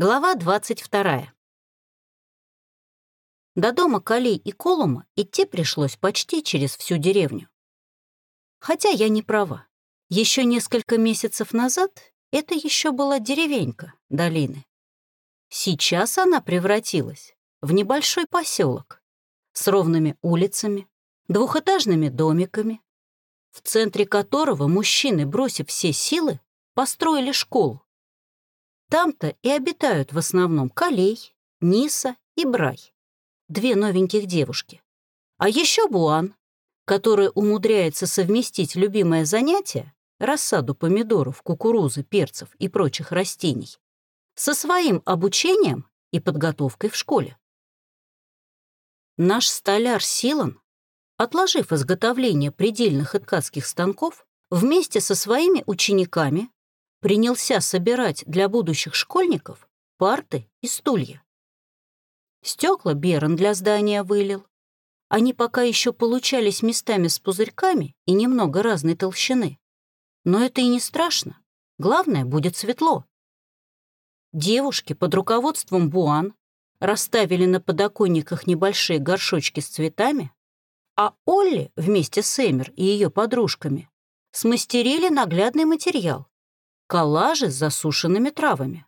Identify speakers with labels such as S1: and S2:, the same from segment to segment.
S1: Глава 22. До дома Калей и Колума идти пришлось почти через всю деревню. Хотя я не права. Еще несколько месяцев назад это еще была деревенька долины. Сейчас она превратилась в небольшой поселок с ровными улицами, двухэтажными домиками, в центре которого мужчины, бросив все силы, построили школу. Там-то и обитают в основном Калей, Ниса и Брай. Две новеньких девушки. А еще Буан, которая умудряется совместить любимое занятие, рассаду помидоров, кукурузы, перцев и прочих растений, со своим обучением и подготовкой в школе. Наш столяр Силан, отложив изготовление предельных и ткацких станков, вместе со своими учениками принялся собирать для будущих школьников парты и стулья. Стекла Берон для здания вылил. Они пока еще получались местами с пузырьками и немного разной толщины. Но это и не страшно. Главное, будет светло. Девушки под руководством Буан расставили на подоконниках небольшие горшочки с цветами, а Олли вместе с Эмер и ее подружками смастерили наглядный материал коллажи с засушенными травами.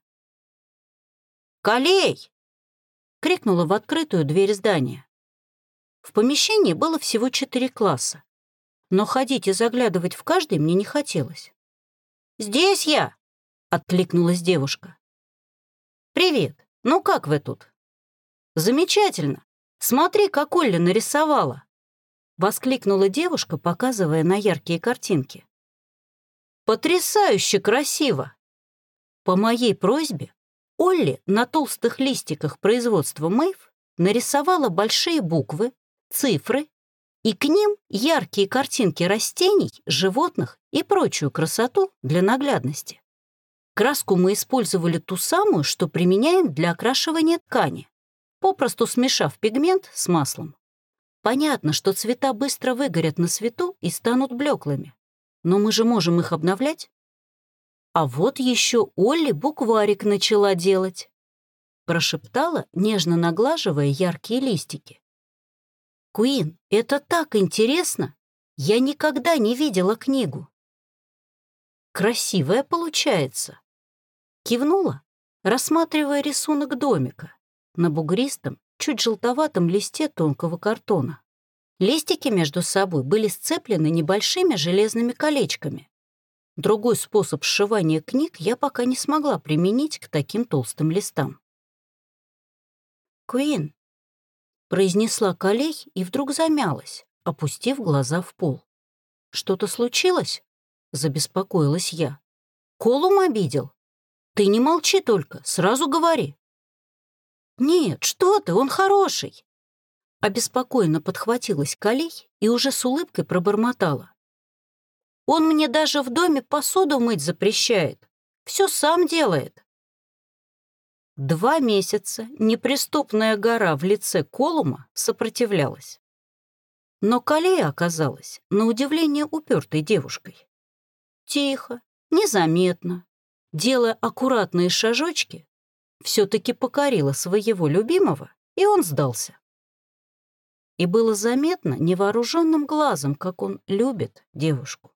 S1: «Колей!» — крикнула в открытую дверь здания. В помещении было всего четыре класса, но ходить и заглядывать в каждый мне не хотелось. «Здесь я!» — откликнулась девушка. «Привет! Ну как вы тут?» «Замечательно! Смотри, как Олля нарисовала!» — воскликнула девушка, показывая на яркие картинки. Потрясающе красиво! По моей просьбе Олли на толстых листиках производства Мэйв нарисовала большие буквы, цифры и к ним яркие картинки растений, животных и прочую красоту для наглядности. Краску мы использовали ту самую, что применяем для окрашивания ткани, попросту смешав пигмент с маслом. Понятно, что цвета быстро выгорят на свету и станут блеклыми. Но мы же можем их обновлять. А вот еще Олли букварик начала делать. Прошептала, нежно наглаживая яркие листики. «Куин, это так интересно! Я никогда не видела книгу». «Красивая получается», — кивнула, рассматривая рисунок домика на бугристом, чуть желтоватом листе тонкого картона. Листики между собой были сцеплены небольшими железными колечками. Другой способ сшивания книг я пока не смогла применить к таким толстым листам. «Куин», — произнесла колей и вдруг замялась, опустив глаза в пол. «Что-то случилось?» — забеспокоилась я. «Колум обидел? Ты не молчи только, сразу говори». «Нет, что ты, он хороший», Обеспокоенно подхватилась Калей и уже с улыбкой пробормотала. «Он мне даже в доме посуду мыть запрещает. Все сам делает». Два месяца неприступная гора в лице Колума сопротивлялась. Но Калея оказалась, на удивление, упертой девушкой. Тихо, незаметно, делая аккуратные шажочки, все-таки покорила своего любимого, и он сдался и было заметно невооруженным глазом, как он любит девушку.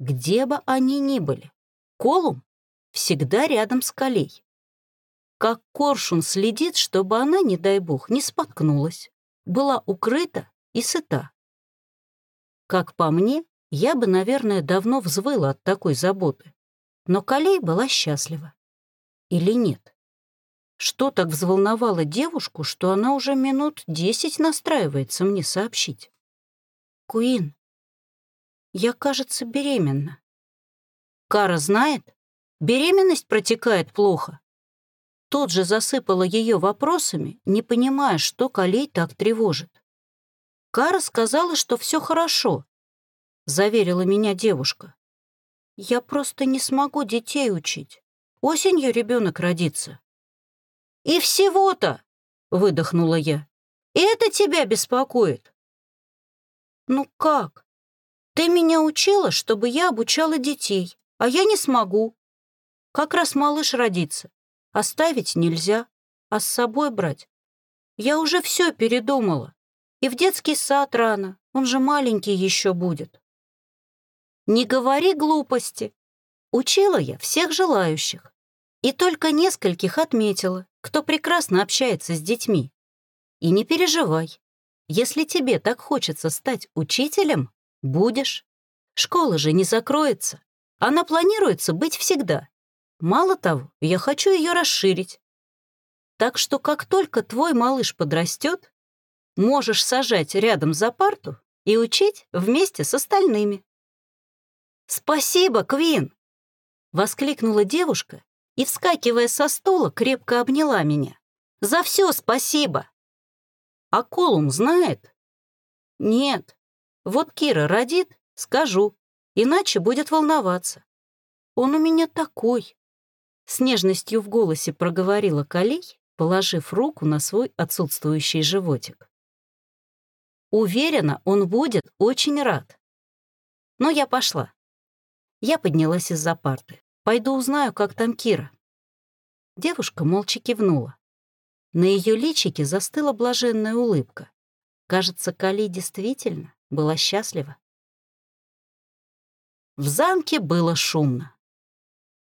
S1: Где бы они ни были, Колум всегда рядом с Колей. Как коршун следит, чтобы она, не дай бог, не споткнулась, была укрыта и сыта. Как по мне, я бы, наверное, давно взвыла от такой заботы, но Колей была счастлива. Или нет? Что так взволновало девушку, что она уже минут десять настраивается мне сообщить? «Куин, я, кажется, беременна». «Кара знает? Беременность протекает плохо». Тот же засыпала ее вопросами, не понимая, что Калей так тревожит. «Кара сказала, что все хорошо», — заверила меня девушка. «Я просто не смогу детей учить. Осенью ребенок родится. «И всего-то!» — выдохнула я. «И это тебя беспокоит?» «Ну как? Ты меня учила, чтобы я обучала детей, а я не смогу. Как раз малыш родится. Оставить нельзя, а с собой брать. Я уже все передумала. И в детский сад рано, он же маленький еще будет. Не говори глупости. Учила я всех желающих. И только нескольких отметила, кто прекрасно общается с детьми. И не переживай. Если тебе так хочется стать учителем, будешь. Школа же не закроется. Она планируется быть всегда. Мало того, я хочу ее расширить. Так что как только твой малыш подрастет, можешь сажать рядом за парту и учить вместе с остальными. «Спасибо, Квин!» — воскликнула девушка и, вскакивая со стула, крепко обняла меня. «За все спасибо!» «А Колум знает?» «Нет. Вот Кира родит, скажу, иначе будет волноваться. Он у меня такой!» С нежностью в голосе проговорила Калей, положив руку на свой отсутствующий животик. Уверена, он будет очень рад. Но я пошла. Я поднялась из-за парты. Пойду узнаю, как там Кира. Девушка молча кивнула. На ее личике застыла блаженная улыбка. Кажется, Кали действительно была счастлива. В замке было шумно.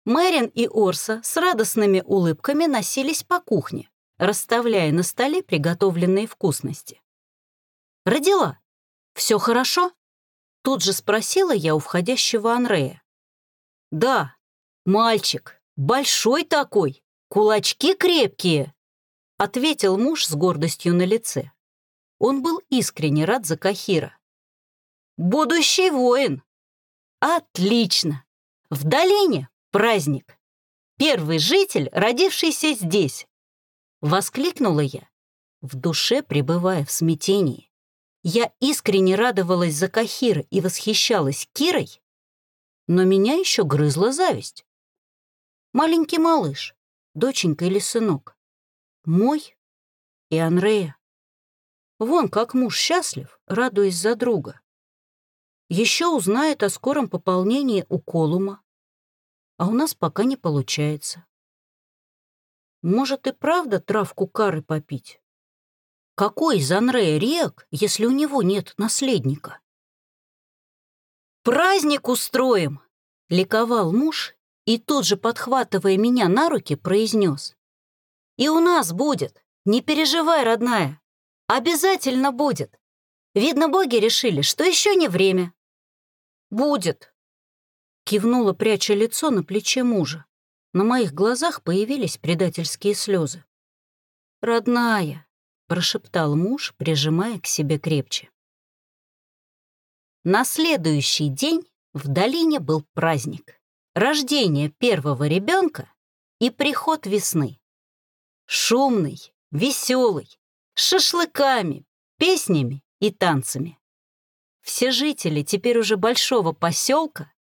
S1: Мэрин и Орса с радостными улыбками носились по кухне, расставляя на столе приготовленные вкусности. «Родила. Все хорошо?» Тут же спросила я у входящего Анрея. «Да, мальчик, большой такой, кулачки крепкие», ответил муж с гордостью на лице. Он был искренне рад за Кахира. «Будущий воин!» «Отлично! В долине праздник! Первый житель, родившийся здесь!» Воскликнула я, в душе пребывая в смятении. Я искренне радовалась за Кахира и восхищалась Кирой, но меня еще грызла зависть. Маленький малыш, доченька или сынок. Мой и Анрея. Вон как муж счастлив, радуясь за друга. Еще узнает о скором пополнении у Колума. А у нас пока не получается. Может и правда травку кары попить? Какой из Анрея рек, если у него нет наследника? «Праздник устроим!» — ликовал муж и тут же, подхватывая меня на руки, произнес. «И у нас будет, не переживай, родная, обязательно будет. Видно, боги решили, что еще не время». «Будет», — кивнула, пряча лицо на плече мужа. На моих глазах появились предательские слезы. «Родная», — прошептал муж, прижимая к себе крепче. На следующий день в долине был праздник. Рождение первого ребенка и приход весны. Шумный, веселый, с шашлыками, песнями и танцами. Все жители теперь уже большого поселка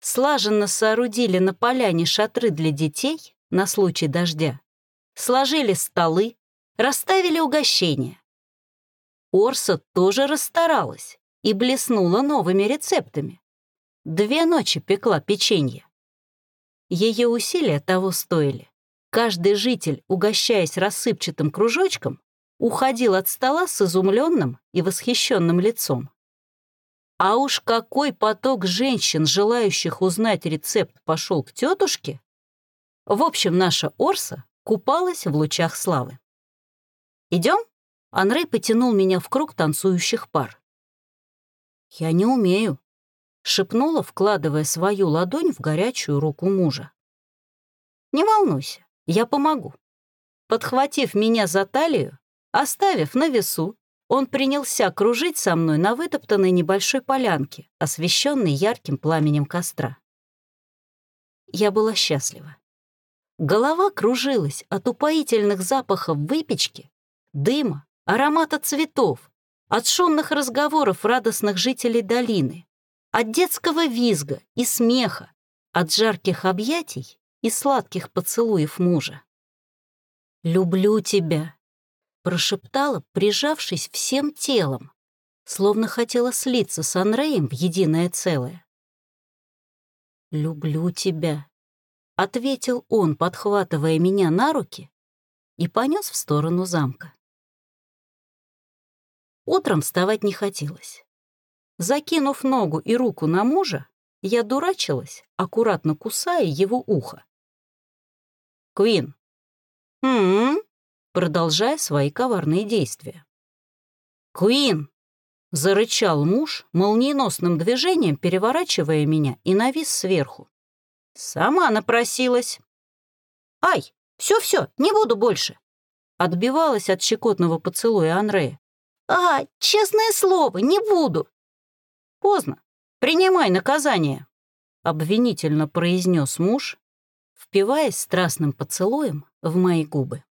S1: слаженно соорудили на поляне шатры для детей на случай дождя, сложили столы, расставили угощения. Орса тоже расстаралась и блеснула новыми рецептами. Две ночи пекла печенье. Ее усилия того стоили. Каждый житель, угощаясь рассыпчатым кружочком, уходил от стола с изумленным и восхищенным лицом. А уж какой поток женщин, желающих узнать рецепт, пошел к тетушке. В общем, наша Орса купалась в лучах славы. «Идем?» Анрей потянул меня в круг танцующих пар. «Я не умею», — шепнула, вкладывая свою ладонь в горячую руку мужа. «Не волнуйся, я помогу». Подхватив меня за талию, оставив на весу, он принялся кружить со мной на вытоптанной небольшой полянке, освещенной ярким пламенем костра. Я была счастлива. Голова кружилась от упоительных запахов выпечки, дыма, аромата цветов, от шумных разговоров радостных жителей долины, от детского визга и смеха, от жарких объятий и сладких поцелуев мужа. «Люблю тебя», — прошептала, прижавшись всем телом, словно хотела слиться с Анреем в единое целое. «Люблю тебя», ответил он, подхватывая меня на руки и понес в сторону замка. Утром вставать не хотелось. Закинув ногу и руку на мужа, я дурачилась, аккуратно кусая его ухо. «Куин!» «М-м-м!» продолжая свои коварные действия. «Куин!» — зарычал муж, молниеносным движением переворачивая меня и навис сверху. «Сама напросилась!» «Ай, все-все, не буду больше!» Отбивалась от щекотного поцелуя Андрея. «А, честное слово, не буду!» «Поздно. Принимай наказание!» Обвинительно произнес муж, впиваясь страстным поцелуем в мои губы.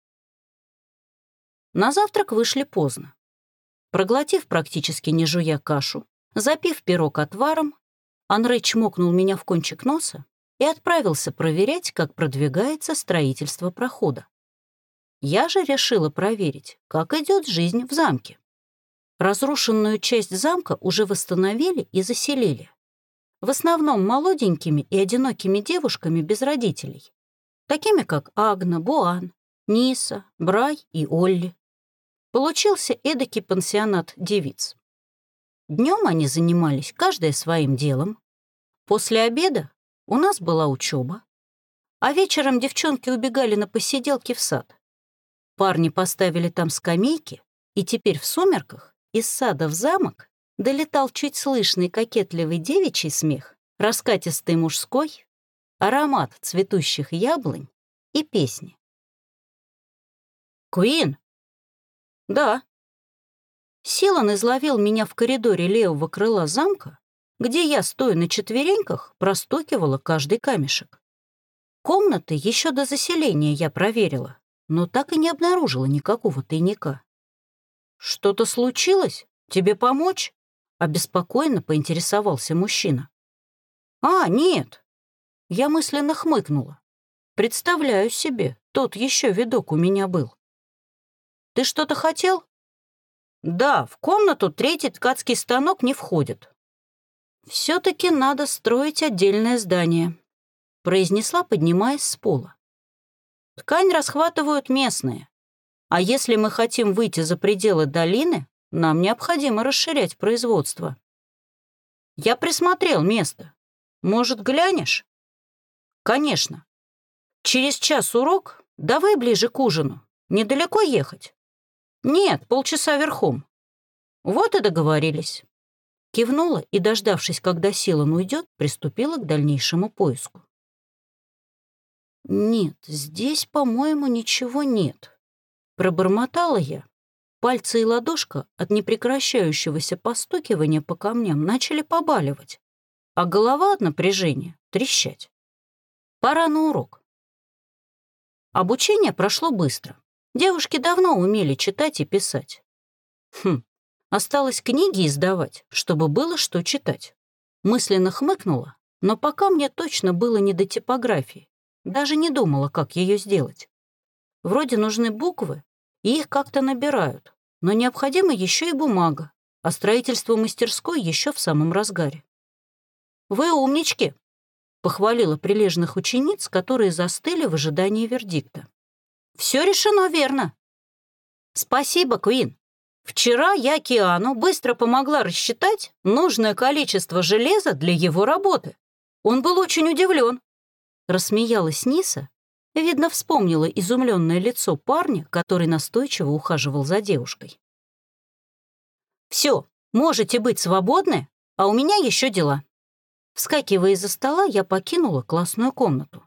S1: На завтрак вышли поздно. Проглотив практически не жуя кашу, запив пирог отваром, Анрей чмокнул меня в кончик носа и отправился проверять, как продвигается строительство прохода. Я же решила проверить, как идет жизнь в замке. Разрушенную часть замка уже восстановили и заселили. В основном молоденькими и одинокими девушками без родителей, такими как Агна, Буан, Ниса, Брай и Олли. Получился эдакий пансионат девиц. Днем они занимались каждая своим делом. После обеда у нас была учеба, а вечером девчонки убегали на посиделки в сад. Парни поставили там скамейки, и теперь в сумерках из сада в замок долетал чуть слышный кокетливый девичий смех, раскатистый мужской, аромат цветущих яблонь и песни. «Куин!» «Да». Силан изловил меня в коридоре левого крыла замка, где я, стоя на четвереньках, простукивала каждый камешек. Комнаты еще до заселения я проверила, но так и не обнаружила никакого тайника. «Что-то случилось? Тебе помочь?» — обеспокоенно поинтересовался мужчина. «А, нет!» Я мысленно хмыкнула. «Представляю себе, тот еще видок у меня был. Ты что-то хотел?» «Да, в комнату третий ткацкий станок не входит». «Все-таки надо строить отдельное здание», — произнесла, поднимаясь с пола. «Ткань расхватывают местные. А если мы хотим выйти за пределы долины, нам необходимо расширять производство». «Я присмотрел место. Может, глянешь?» «Конечно. Через час урок, давай ближе к ужину. Недалеко ехать?» «Нет, полчаса верхом». «Вот и договорились». Кивнула и, дождавшись, когда Силан уйдет, приступила к дальнейшему поиску. «Нет, здесь, по-моему, ничего нет», — пробормотала я. Пальцы и ладошка от непрекращающегося постукивания по камням начали побаливать, а голова от напряжения трещать. Пора на урок. Обучение прошло быстро. Девушки давно умели читать и писать. Хм, осталось книги издавать, чтобы было что читать. Мысленно хмыкнула, но пока мне точно было не до типографии. Даже не думала, как ее сделать. Вроде нужны буквы, и их как-то набирают, но необходима еще и бумага, а строительство мастерской еще в самом разгаре. «Вы умнички!» — похвалила прилежных учениц, которые застыли в ожидании вердикта. Все решено верно. Спасибо, Куин. Вчера я Киану быстро помогла рассчитать нужное количество железа для его работы. Он был очень удивлен. Рассмеялась Ниса, видно, вспомнила изумленное лицо парня, который настойчиво ухаживал за девушкой. «Все, можете быть свободны, а у меня еще дела». Вскакивая из-за стола, я покинула классную комнату.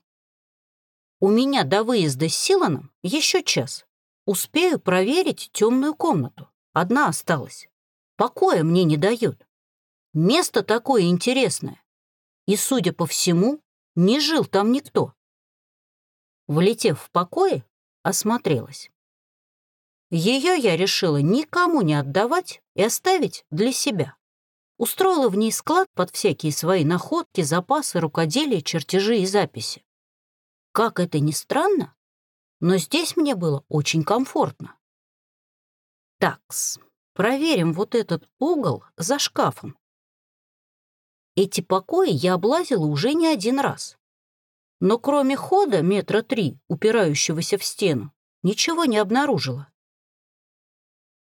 S1: У меня до выезда с Силаном еще час. Успею проверить темную комнату. Одна осталась. Покоя мне не дают. Место такое интересное. И, судя по всему, не жил там никто. Влетев в покое, осмотрелась. Ее я решила никому не отдавать и оставить для себя. Устроила в ней склад под всякие свои находки, запасы, рукоделия, чертежи и записи. Как это ни странно, но здесь мне было очень комфортно. Такс, проверим вот этот угол за шкафом. Эти покои я облазила уже не один раз. Но кроме хода метра три, упирающегося в стену, ничего не обнаружила.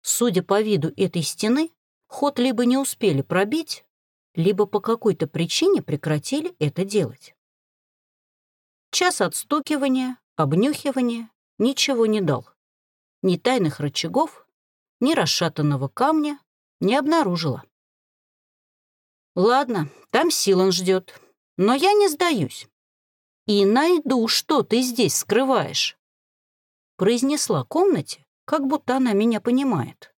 S1: Судя по виду этой стены, ход либо не успели пробить, либо по какой-то причине прекратили это делать. Час отстукивания, обнюхивания ничего не дал. Ни тайных рычагов, ни расшатанного камня не обнаружила. Ладно, там Силан ждет, но я не сдаюсь. И найду, что ты здесь скрываешь. Произнесла комнате, как будто она меня понимает.